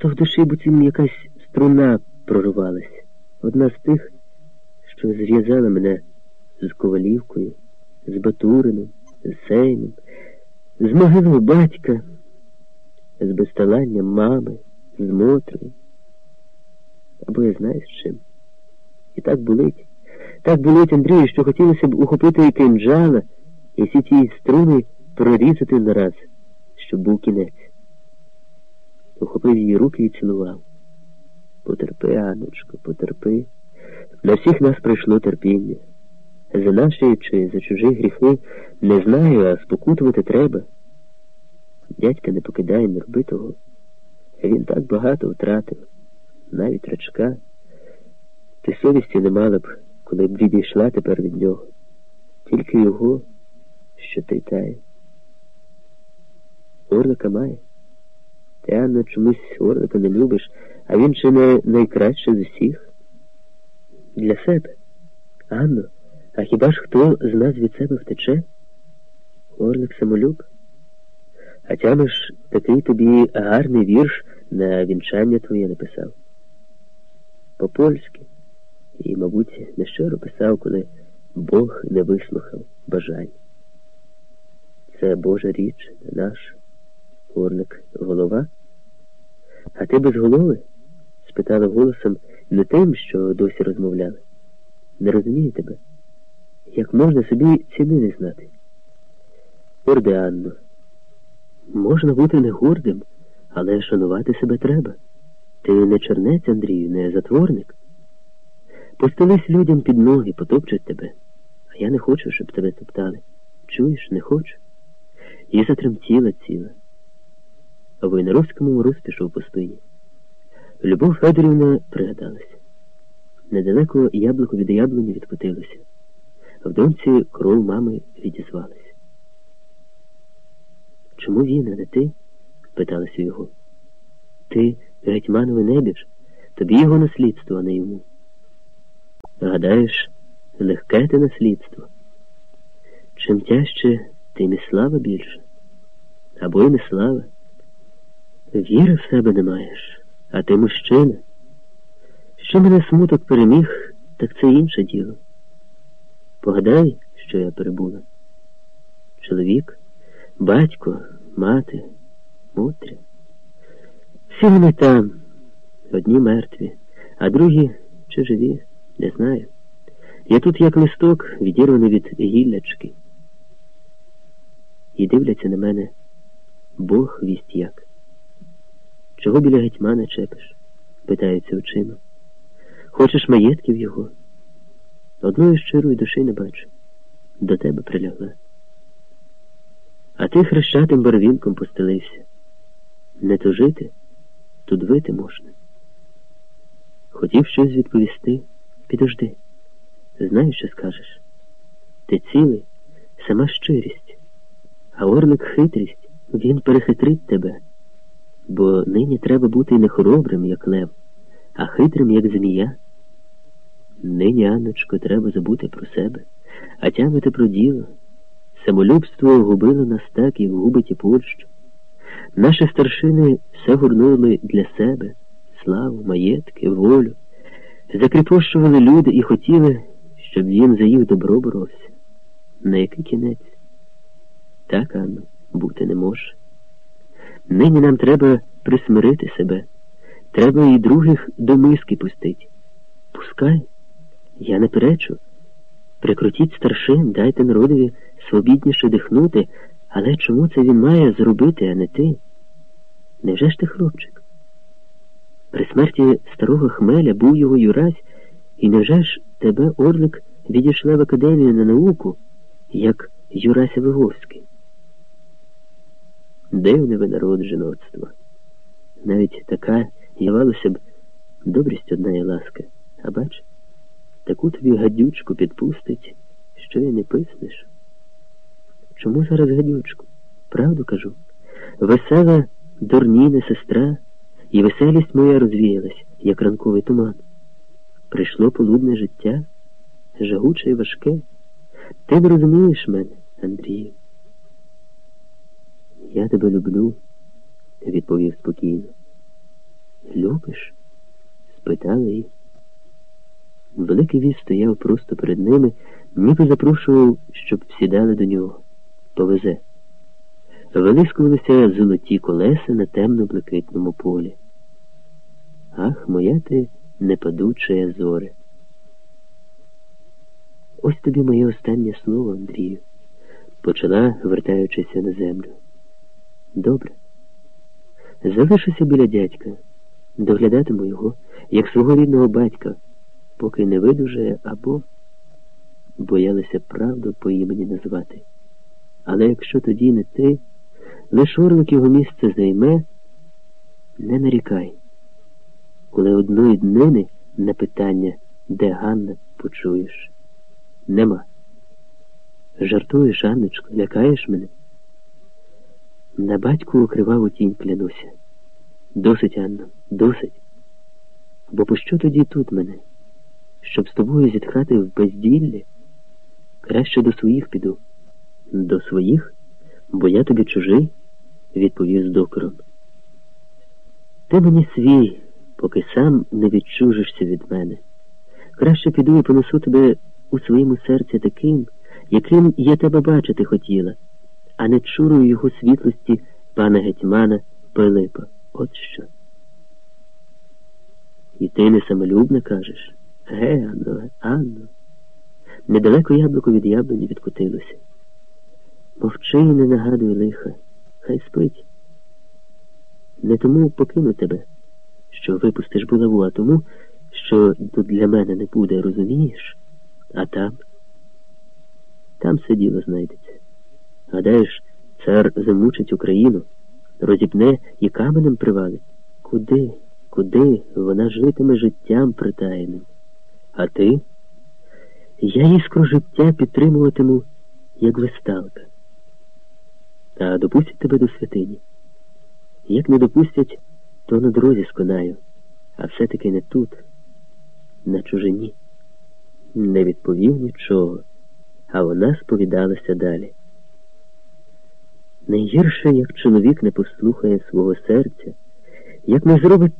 то в душі буцім якась струна прорвалась. Одна з тих, що зв'язала мене з Ковалівкою, з Батурином, з Сеймом, з могилою батька, з безталанням мами, з Мотрою. Або я знаю з чим. І так болить. Так болить, Андрію, що хотілося б ухопити і кинджала, і всі ті струни прорізати нараз, щоб був кінець. Ухопив її руки і цілував. Потерпи, Анночко, потерпи. На всіх нас прийшло терпіння. За наші чи за чужі гріхи не знаю, а спокутувати треба. Дядька не покидає не роби того. Він так багато втратив, навіть рачка. Ти совісті не мала б, коли б відійшла тепер від нього. Тільки його, що ти тає. Орлика має. Ти, чомусь Орлика не любиш, а він чи не найкраще з усіх? Для себе. Анно, а хіба ж хто з нас від себе втече? Орлик самолюб? А тямиш такий тобі гарний вірш на вінчання твоє написав. По-польськи. І, мабуть, нещиро писав, коли Бог не вислухав бажань. Це Божа річ, не наш. Орлик голова. А ти без голови? спитала голосом не тим, що досі розмовляли. Не розумію тебе. Як можна собі ціни не знати? Горде Анно, можна бути не гордим, але шанувати себе треба. Ти не чернець, Андрію, не затворник. Постелись людям під ноги, потопчуть тебе, а я не хочу, щоб тебе топтали. Чуєш, не хочу. І затремтіла ціла. А Войнаровському мороз пішов по спині. Любов Федорівна пригадалася. Недалеко яблуко від яблуні відкотилося. В донці кров мами відізвалася. Чому він, а не ти? питалася його. Ти гетьманове небіж, тобі його наслідство, а не йому. Гадаєш, легке те наслідство. Чим тяжче, тим і слава більше. Або й не слава. Віри в себе не маєш, а ти мужчина. Що мене смуток переміг, так це інше діло. Погадай, що я перебула. Чоловік, батько, мати, Мотря. Всі вони там, одні мертві, а другі чи живі, не знаю. Я тут як листок, відірваний від гіллячки. І дивляться на мене Бог вість як. Чого біля гетьмана чепиш? питаються очима. Хочеш маєтків його? Одної щирої душі не бачу. До тебе прилягла. А ти хрещатим барвінком постелився. Не тужити, тут вити можна. Хотів щось відповісти, підожди. Знаю, що скажеш. Ти цілий, сама щирість, а орлик хитрість, він перехитрить тебе. Бо нині треба бути не хоробрим, як лев, а хитрим, як змія. Нині, Анночко, треба забути про себе, а тямити про діло. Самолюбство губило нас так, як губить і Польщу. Наші старшини все горнули для себе славу, маєтки, волю, закріпощували люди і хотіли, щоб він за їх добро боровся. На який кінець? Так, Анно, бути не може. Нині нам треба присмирити себе, треба і других до миски пустити. Пускай, я не перечу. Прикрутіть старшин, дайте народові свобідніше дихнути, але чому це він має зробити, а не ти? Невже ж ти хлопчик? При смерті старого хмеля був його Юрась, і невже ж тебе Орлик відійшла в академію на науку, як Юрася Виговський? Дивне ви народ жіноцтва. Навіть така явалося б добрість одна і ласка, а бач, таку тобі гадючку підпустить, що й не писнеш. Чому зараз гадючку? Правду кажу. Весела дурніна сестра, і веселість моя розвіялась, як ранковий туман. Прийшло полудне життя, жагуче і важке. Ти не розумієш мене, Андрію. Я тебе люблю, відповів спокійно. любиш? спитала її. Великий віз стояв просто перед ними, ніби запрошував, щоб сідали до нього. Повезе. Вилискувалися золоті колеса на темно-блакитному полі. Ах, моя ти непадуча зоре. Ось тобі моє останнє слово, Андрію, почала, вертаючися на землю. Добре. Залишуся біля дядька, доглядатиму його, як свого рідного батька, поки не видужає або боялися правду по імені назвати. Але якщо тоді не ти, лиш орлик його місце займе, не нарікай. Коли одної днини на питання, де Ганна, почуєш, нема. Жартуєш, Анночко, лякаєш мене? На батьку укривав тінь клянуся. Досить, Анно, досить. Бо пощо тоді тут мене? Щоб з тобою зітхати в безділлі? Краще до своїх піду. До своїх? Бо я тобі чужий, відповів з докором. Ти мені свій, поки сам не відчужишся від мене. Краще піду і понесу тебе у своєму серці таким, яким я тебе бачити хотіла, а не чурую його світлості пана гетьмана Пилипа. От що. І ти не самолюбно кажеш? Ге, Анно, Анно. Недалеко яблуко від яблуні відкотилося. Мовчи і не нагадуй лиха, хай спить. Не тому покину тебе, що випустиш булаву, а тому, що тут для мене не буде, розумієш? А там? Там все діло знайдеться. Гадаєш, цар замучить Україну, розіпне і каменем привалить. Куди, куди вона житиме життям притаєним? А ти? Я іскру життя підтримуватиму, як весталка. Та допустять тебе до святині. Як не допустять, то на дорозі сконаю, а все-таки не тут, на чужині. Не відповів нічого, а вона сповідалася далі. Найгірше, як чоловік не послухає свого серця, як не зробить